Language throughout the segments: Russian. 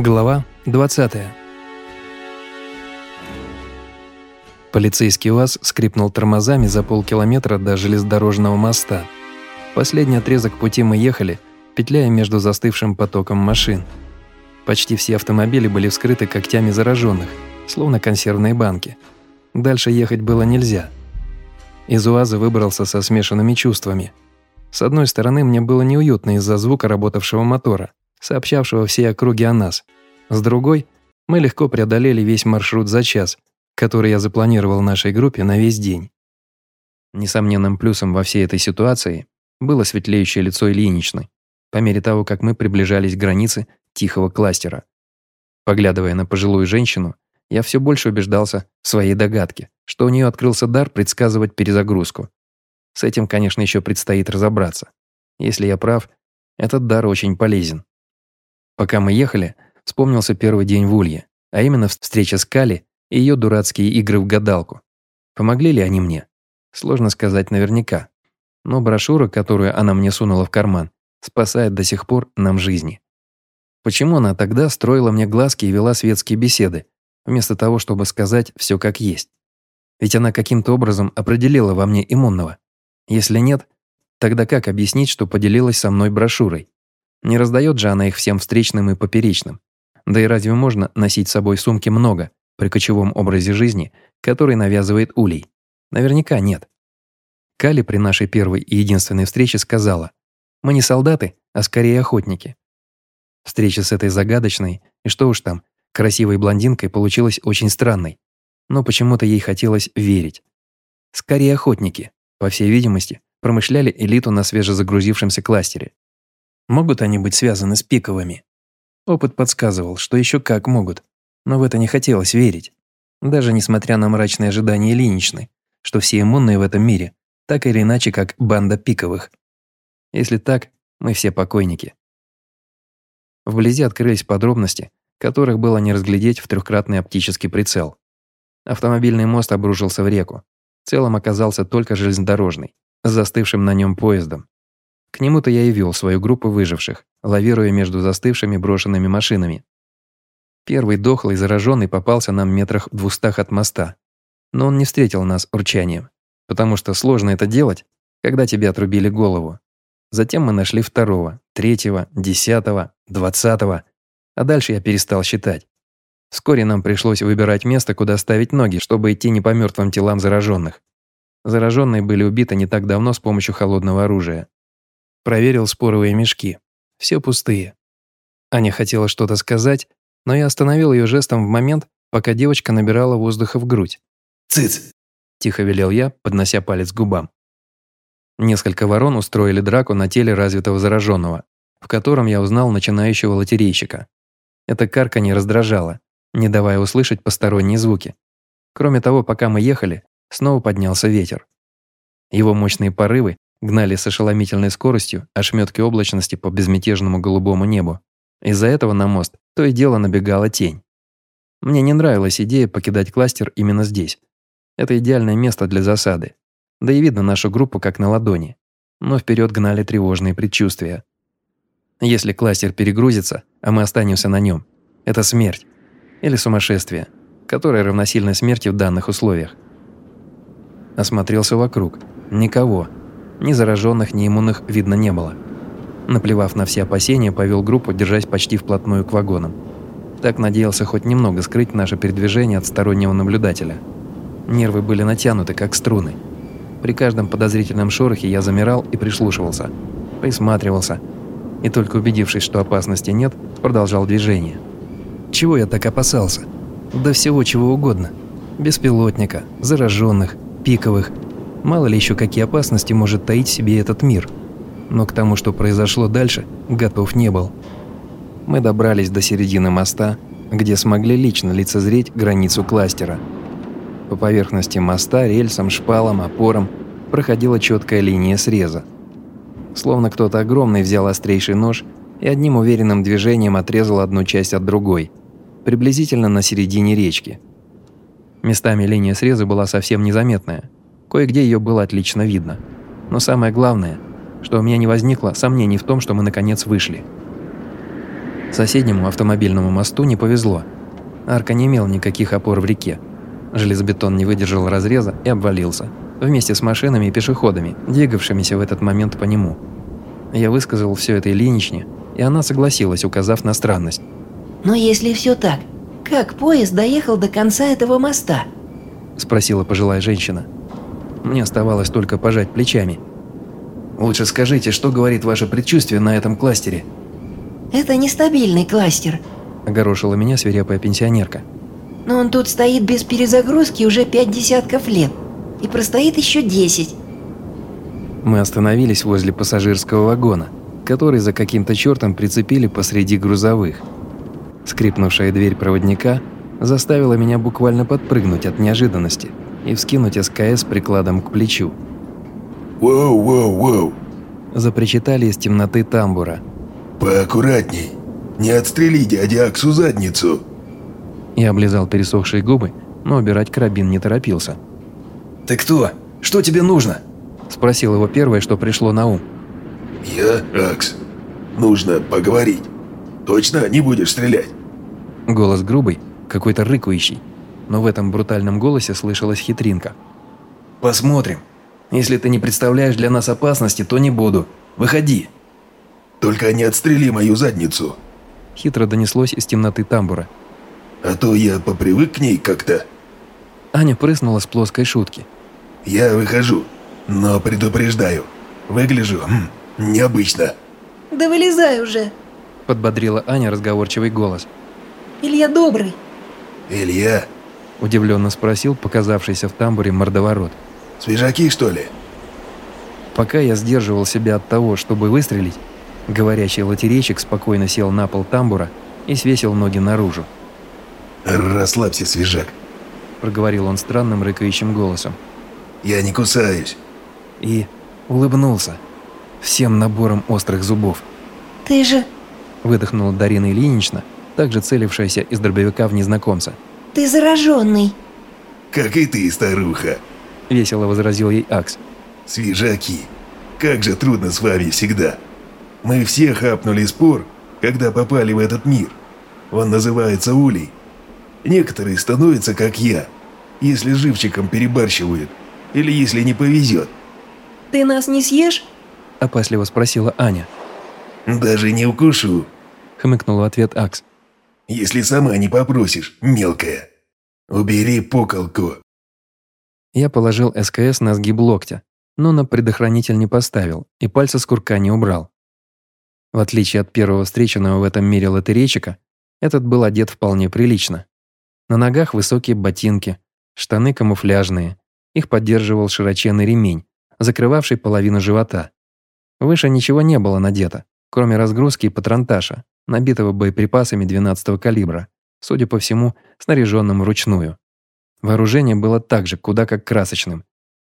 Глава 20 Полицейский УАЗ скрипнул тормозами за полкилометра до железнодорожного моста. Последний отрезок пути мы ехали, петляя между застывшим потоком машин. Почти все автомобили были вскрыты когтями зараженных, словно консервные банки. Дальше ехать было нельзя. Из УАЗа выбрался со смешанными чувствами. С одной стороны, мне было неуютно из-за звука работавшего мотора, сообщавшего всей округе о нас. С другой, мы легко преодолели весь маршрут за час, который я запланировал нашей группе на весь день. Несомненным плюсом во всей этой ситуации было светлеющее лицо Ильиничны, по мере того, как мы приближались к границе тихого кластера. Поглядывая на пожилую женщину, я все больше убеждался в своей догадке, что у нее открылся дар предсказывать перезагрузку. С этим, конечно, еще предстоит разобраться. Если я прав, этот дар очень полезен. Пока мы ехали, вспомнился первый день в Улье, а именно встреча с Кали и ее дурацкие игры в гадалку. Помогли ли они мне? Сложно сказать наверняка. Но брошюра, которую она мне сунула в карман, спасает до сих пор нам жизни. Почему она тогда строила мне глазки и вела светские беседы, вместо того, чтобы сказать все как есть? Ведь она каким-то образом определила во мне иммунного. Если нет, тогда как объяснить, что поделилась со мной брошюрой? Не раздает же она их всем встречным и поперечным. Да и разве можно носить с собой сумки много при кочевом образе жизни, который навязывает улей? Наверняка нет. Кали при нашей первой и единственной встрече сказала, «Мы не солдаты, а скорее охотники». Встреча с этой загадочной, и что уж там, красивой блондинкой получилась очень странной, но почему-то ей хотелось верить. Скорее охотники, по всей видимости, промышляли элиту на свежезагрузившемся кластере, Могут они быть связаны с пиковыми? Опыт подсказывал, что еще как могут, но в это не хотелось верить. Даже несмотря на мрачные ожидания Ильиничны, что все иммунные в этом мире, так или иначе, как банда пиковых. Если так, мы все покойники. Вблизи открылись подробности, которых было не разглядеть в трехкратный оптический прицел. Автомобильный мост обрушился в реку. В целом оказался только железнодорожный, с застывшим на нем поездом. К нему-то я и вел свою группу выживших, лавируя между застывшими брошенными машинами. Первый дохлый зараженный попался нам метрах в двухстах от моста. Но он не встретил нас урчанием, потому что сложно это делать, когда тебе отрубили голову. Затем мы нашли второго, третьего, десятого, двадцатого, а дальше я перестал считать. Вскоре нам пришлось выбирать место, куда ставить ноги, чтобы идти не по мертвым телам зараженных. Зараженные были убиты не так давно с помощью холодного оружия. Проверил споровые мешки. Все пустые. Аня хотела что-то сказать, но я остановил ее жестом в момент, пока девочка набирала воздуха в грудь. «Цыц!» – тихо велел я, поднося палец к губам. Несколько ворон устроили драку на теле развитого зараженного, в котором я узнал начинающего лотерейщика. Эта карка не раздражала, не давая услышать посторонние звуки. Кроме того, пока мы ехали, снова поднялся ветер. Его мощные порывы гнали с ошеломительной скоростью ошметки облачности по безмятежному голубому небу. Из-за этого на мост то и дело набегала тень. Мне не нравилась идея покидать кластер именно здесь. Это идеальное место для засады. Да и видно нашу группу как на ладони. Но вперед гнали тревожные предчувствия. Если кластер перегрузится, а мы останемся на нем, это смерть. Или сумасшествие, которое равносильно смерти в данных условиях. Осмотрелся вокруг. Никого. Ни зараженных, ни иммунных видно не было. Наплевав на все опасения, повел группу, держась почти вплотную к вагонам. Так надеялся хоть немного скрыть наше передвижение от стороннего наблюдателя. Нервы были натянуты, как струны. При каждом подозрительном шорохе я замирал и прислушивался. Присматривался. И только убедившись, что опасности нет, продолжал движение. Чего я так опасался? Да всего чего угодно. Беспилотника, зараженных, пиковых – Мало ли еще какие опасности может таить себе этот мир. Но к тому, что произошло дальше, готов не был. Мы добрались до середины моста, где смогли лично лицезреть границу кластера. По поверхности моста, рельсам, шпалам, опорам проходила четкая линия среза. Словно кто-то огромный взял острейший нож и одним уверенным движением отрезал одну часть от другой, приблизительно на середине речки. Местами линия среза была совсем незаметная – Кое-где ее было отлично видно. Но самое главное, что у меня не возникло сомнений в том, что мы наконец вышли. Соседнему автомобильному мосту не повезло. Арка не имел никаких опор в реке. Железобетон не выдержал разреза и обвалился, вместе с машинами и пешеходами, двигавшимися в этот момент по нему. Я высказал все это Ильиничне, и она согласилась, указав на странность. «Но если все так, как поезд доехал до конца этого моста?» – спросила пожилая женщина. Мне оставалось только пожать плечами. «Лучше скажите, что говорит ваше предчувствие на этом кластере?» «Это нестабильный кластер», – огорошила меня свирепая пенсионерка. «Но он тут стоит без перезагрузки уже пять десятков лет и простоит еще десять. Мы остановились возле пассажирского вагона, который за каким-то чертом прицепили посреди грузовых. Скрипнувшая дверь проводника заставила меня буквально подпрыгнуть от неожиданности и вскинуть СКС прикладом к плечу. «Воу, воу, воу!» Запричитали из темноты тамбура. «Поаккуратней! Не отстрели дяди Аксу задницу!» Я облизал пересохшие губы, но убирать карабин не торопился. «Ты кто? Что тебе нужно?» Спросил его первое, что пришло на ум. «Я Акс. Нужно поговорить. Точно не будешь стрелять?» Голос грубый, какой-то рыкающий, но в этом брутальном голосе слышалась хитринка. «Посмотрим. Если ты не представляешь для нас опасности, то не буду. Выходи!» «Только не отстрели мою задницу!» Хитро донеслось из темноты тамбура. «А то я попривык к ней как-то». Аня прыснула с плоской шутки. «Я выхожу, но предупреждаю, выгляжу хм, необычно». «Да вылезай уже!» – подбодрила Аня разговорчивый голос. «Илья добрый!» «Илья?» – удивленно спросил показавшийся в тамбуре мордоворот. «Свежаки, что ли?» Пока я сдерживал себя от того, чтобы выстрелить, говорящий лотерейщик спокойно сел на пол тамбура и свесил ноги наружу. «Расслабься, свежак», – проговорил он странным рыкающим голосом. «Я не кусаюсь». И улыбнулся всем набором острых зубов. «Ты же...» – выдохнула Дарина Ильинична, также целившаяся из дробовика в незнакомца. «Ты зараженный!» «Как и ты, старуха!» – весело возразил ей Акс. «Свежаки! Как же трудно с вами всегда! Мы все хапнули спор, когда попали в этот мир. Он называется улей. Некоторые становятся как я, если живчиком перебарщивают, или если не повезет. «Ты нас не съешь?» – опасливо спросила Аня. «Даже не укушу», – хмыкнул в ответ Акс. «Если сама не попросишь, мелкая. Убери поколку». Я положил СКС на сгиб локтя, но на предохранитель не поставил и пальцы с курка не убрал. В отличие от первого встреченного в этом мире лотерейчика, этот был одет вполне прилично. На ногах высокие ботинки, штаны камуфляжные, их поддерживал широченный ремень, закрывавший половину живота. Выше ничего не было надето, кроме разгрузки и патронташа, набитого боеприпасами 12-го калибра, судя по всему, снаряженным вручную. Вооружение было также куда как красочным.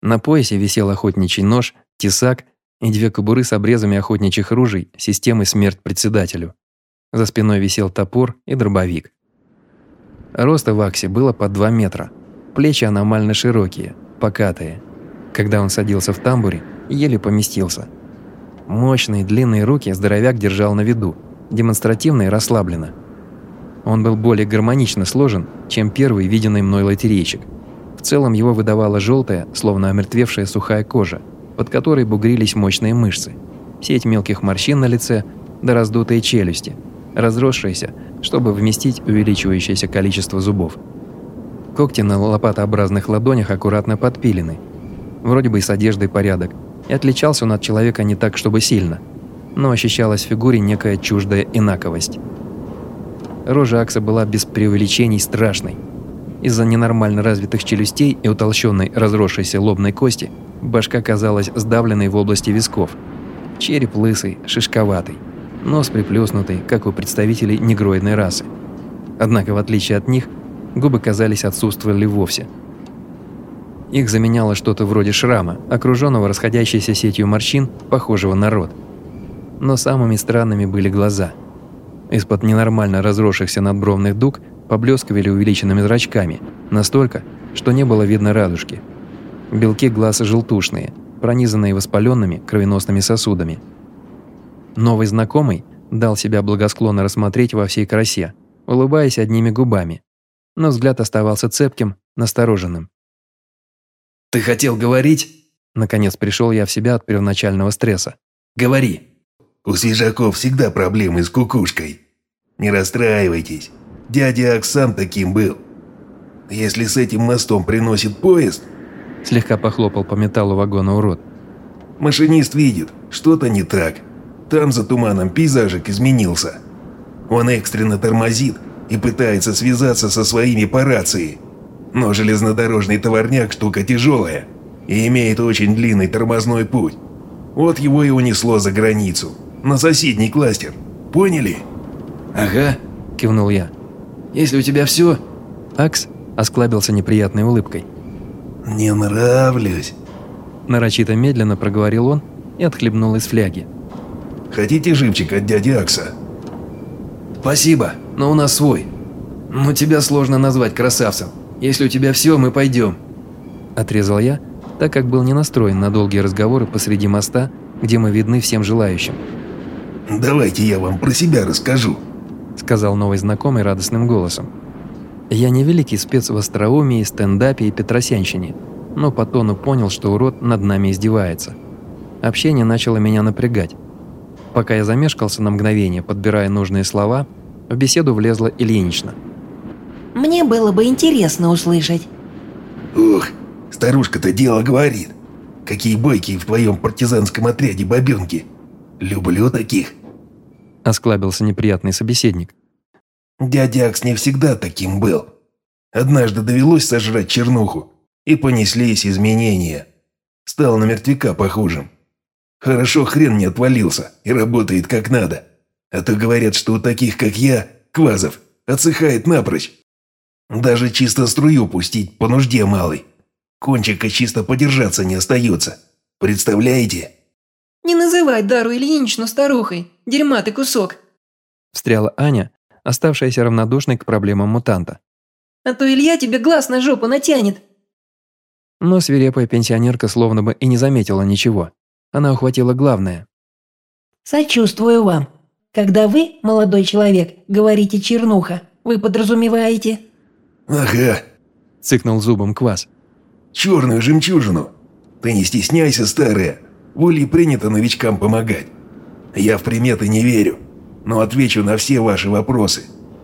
На поясе висел охотничий нож, тесак и две кобуры с обрезами охотничьих ружей системы «Смерть председателю». За спиной висел топор и дробовик. Роста в Аксе было по 2 метра. Плечи аномально широкие, покатые. Когда он садился в тамбуре, еле поместился. Мощные длинные руки здоровяк держал на виду, демонстративно и расслабленно. Он был более гармонично сложен, чем первый виденный мной лотерейщик. В целом его выдавала желтая, словно омертвевшая сухая кожа, под которой бугрились мощные мышцы, сеть мелких морщин на лице да раздутые челюсти, разросшиеся, чтобы вместить увеличивающееся количество зубов. Когти на лопатообразных ладонях аккуратно подпилены. Вроде бы и с одеждой порядок, и отличался он от человека не так, чтобы сильно, но ощущалась в фигуре некая чуждая инаковость. Рожа Акса была без преувеличений страшной. Из-за ненормально развитых челюстей и утолщенной разросшейся лобной кости башка казалась сдавленной в области висков. Череп лысый, шишковатый, нос приплюснутый, как у представителей негроидной расы. Однако, в отличие от них, губы, казались, отсутствовали вовсе. Их заменяло что-то вроде шрама, окруженного расходящейся сетью морщин, похожего на рот. Но самыми странными были глаза. Из-под ненормально разросшихся надбровных дуг поблескивали увеличенными зрачками, настолько, что не было видно радужки. Белки глаз желтушные, пронизанные воспаленными кровеносными сосудами. Новый знакомый, Дал себя благосклонно рассмотреть во всей красе, улыбаясь одними губами. Но взгляд оставался цепким, настороженным. «Ты хотел говорить?» Наконец пришел я в себя от первоначального стресса. «Говори». У свежаков всегда проблемы с кукушкой. Не расстраивайтесь. Дядя Акс сам таким был. Если с этим мостом приносит поезд, Слегка похлопал по металлу вагона урод. машинист видит, что-то не так. Там за туманом пейзажик изменился. Он экстренно тормозит и пытается связаться со своими по рации. Но железнодорожный товарняк штука тяжелая и имеет очень длинный тормозной путь. Вот его и унесло за границу, на соседний кластер. Поняли? «Ага», – кивнул я. «Если у тебя все, Акс осклабился неприятной улыбкой. «Не нравлюсь. Нарочито медленно проговорил он и отхлебнул из фляги. Хотите живчик от дяди Акса?» спасибо, но у нас свой. Но тебя сложно назвать красавцем. Если у тебя все, мы пойдем». Отрезал я, так как был не настроен на долгие разговоры посреди моста, где мы видны всем желающим. «Давайте я вам про себя расскажу». Сказал новый знакомый радостным голосом. Я не великий спец в остроумии, стендапе и петросянщине, но по тону понял, что урод над нами издевается. Общение начало меня напрягать. Пока я замешкался на мгновение, подбирая нужные слова, в беседу влезла Ильинична. Мне было бы интересно услышать. «Ух, старушка-то дело говорит. Какие бойкие в твоем партизанском отряде бабенки. Люблю таких». Осклабился неприятный собеседник. Дядя Акс не всегда таким был. Однажды довелось сожрать чернуху, и понеслись изменения. Стал на мертвяка похожим. Хорошо хрен не отвалился и работает как надо. А то говорят, что у таких, как я, квазов, отсыхает напрочь. Даже чисто струю пустить по нужде малой. Кончика чисто подержаться не остается. Представляете? Не называй Дару Ильиничну старухой. Дерьма ты кусок. Встряла Аня, оставшаяся равнодушной к проблемам мутанта. А то Илья тебе глаз на жопу натянет. Но свирепая пенсионерка словно бы и не заметила ничего. Она ухватила главное. Сочувствую вам. Когда вы, молодой человек, говорите «чернуха», вы подразумеваете... Ага, Цыкнул зубом квас. черную жемчужину. Ты не стесняйся, старая. Волей принято новичкам помогать. Я в приметы не верю, но отвечу на все ваши вопросы,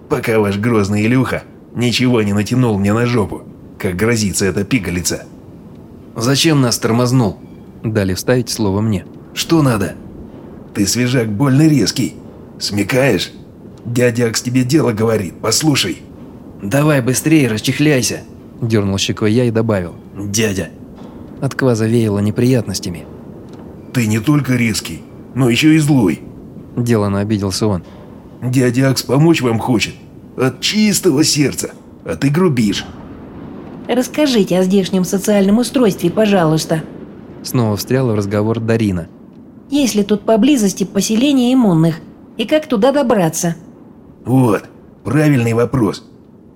пока ваш грозный Илюха ничего не натянул мне на жопу, как грозится эта пигалица. «Зачем нас тормознул? Дали вставить слово мне. Что надо?» Ты свежак больно резкий. Смекаешь? Дядя Акс тебе дело говорит, послушай. «Давай быстрее, расчехляйся!» Дернул щекой я и добавил. «Дядя!» От кваза веяло неприятностями. Ты не только резкий, но еще и злой. Делано обиделся он. Дядя Акс помочь вам хочет. От чистого сердца. А ты грубишь. Расскажите о здешнем социальном устройстве, пожалуйста. Снова встряла в разговор Дарина. Есть ли тут поблизости поселение иммунных? И как туда добраться? Вот, правильный вопрос.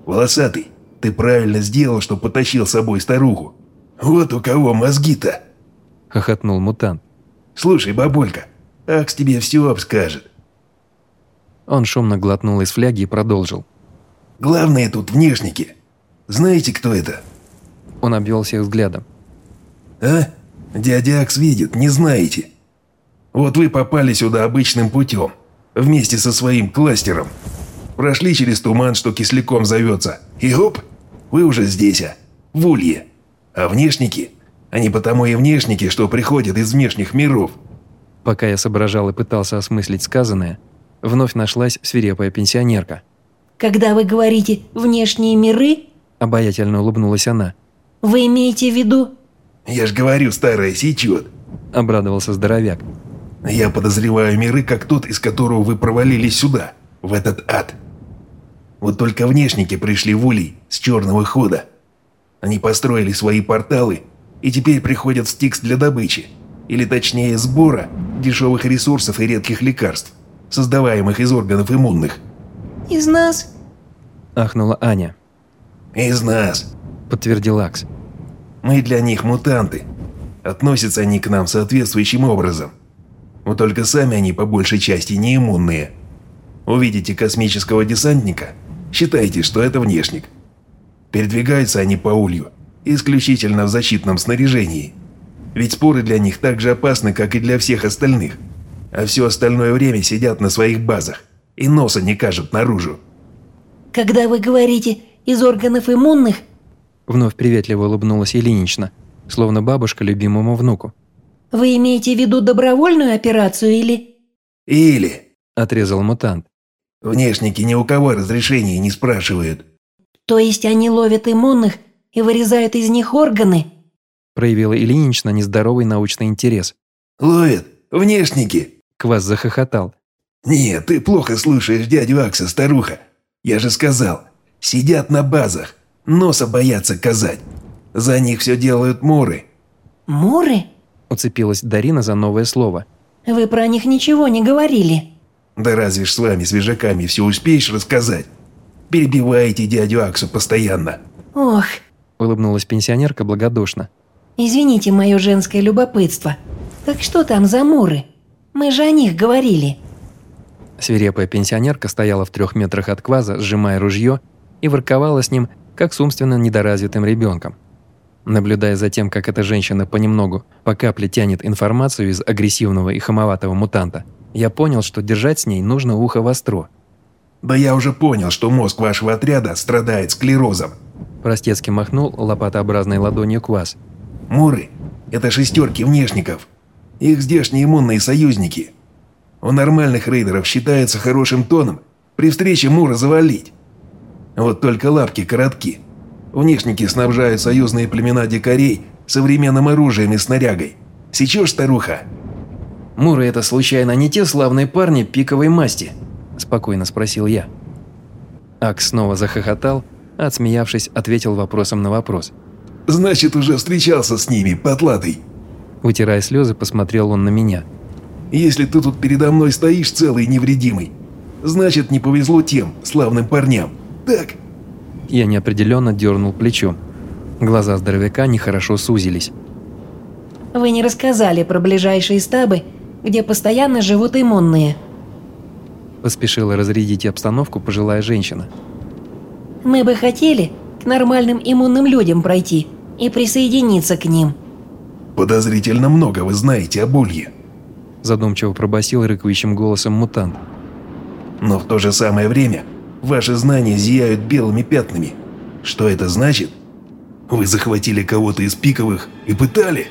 Волосатый, ты правильно сделал, что потащил с собой старуху. Вот у кого мозги-то. Хохотнул мутант. Слушай, бабулька, Акс тебе все обскажет. Он шумно глотнул из фляги и продолжил. Главное тут внешники. Знаете, кто это? Он обвел всех взглядом. А? Дядя Акс видит, не знаете. Вот вы попали сюда обычным путем, вместе со своим кластером. Прошли через туман, что кисляком зовется, и оп, вы уже здесь, а, в Улье. А внешники? Они потому и внешники, что приходят из внешних миров. Пока я соображал и пытался осмыслить сказанное, вновь нашлась свирепая пенсионерка. Когда вы говорите «внешние миры», Обаятельно улыбнулась она. вы имеете в виду... Я ж говорю, старая сечет. Обрадовался здоровяк. Я подозреваю миры, как тот, из которого вы провалились сюда, в этот ад. Вот только внешники пришли в Улей с черного хода. Они построили свои порталы и теперь приходят в Стикс для добычи, или точнее сбора дешевых ресурсов и редких лекарств, создаваемых из органов иммунных. Из нас? Ахнула Аня. Из нас. Подтвердил Акс. Мы для них мутанты. Относятся они к нам соответствующим образом. Вот только сами они по большей части не иммунные, Увидите космического десантника, считайте, что это внешник. Передвигаются они по улью, исключительно в защитном снаряжении. Ведь споры для них так же опасны, как и для всех остальных. А все остальное время сидят на своих базах и носа не кажут наружу. Когда вы говорите «из органов иммунных», Вновь приветливо улыбнулась Ильинична, словно бабушка любимому внуку. вы имеете в виду добровольную операцию или... Или Отрезал мутант. внешники ни у кого разрешения не спрашивают. То есть они ловят иммунных и вырезают из них органы? Проявила Ильинична нездоровый научный интерес. Ловят внешники. Квас захохотал. Нет, ты плохо слушаешь дядю Акса, старуха. Я же сказал, сидят на базах, носа боятся казать. За них все делают муры. Муры? Уцепилась Дарина за новое слово. Вы про них ничего не говорили. Да разве ж с вами, свежаками, все успеешь рассказать? Перебиваете дядю Аксу постоянно. Ох, Улыбнулась пенсионерка благодушно. извините мое женское любопытство. Так что там за муры? Мы же о них говорили. Свирепая пенсионерка стояла в трех метрах от кваза, сжимая ружье, и ворковала с ним, как с умственно недоразвитым ребенком. Наблюдая за тем, как эта женщина понемногу, по капле тянет информацию из агрессивного и хамоватого мутанта, я понял, что держать с ней нужно ухо востро. Да я уже понял, что мозг вашего отряда страдает склерозом. Простецки махнул лопатообразной ладонью квас. Муры – это шестерки внешников. Их здешние иммунные союзники. У нормальных рейдеров считается хорошим тоном при встрече Мура завалить. Вот только лапки коротки. Внешники снабжают союзные племена дикарей современным оружием и снарягой. Сечешь, старуха? Муры это случайно не те славные парни пиковой масти? Спокойно спросил я. Акс снова захохотал, отсмеявшись, ответил вопросом на вопрос. Значит, уже встречался с ними, потлатый. Вытирая слезы, посмотрел он на меня. Если ты тут передо мной стоишь целый и невредимый, значит, не повезло тем славным парням. Так? Я неопределенно дернул плечом. Глаза здоровяка нехорошо сузились. Вы не рассказали про ближайшие стабы, где постоянно живут иммунные. Поспешила разрядить обстановку пожилая женщина. Мы бы хотели к нормальным иммунным людям пройти и присоединиться к ним. Подозрительно много вы знаете об Улье. Задумчиво пробасил рыкающим голосом мутант. Но в то же самое время ваши знания зияют белыми пятнами. Что это значит? Вы захватили кого-то из пиковых и пытали?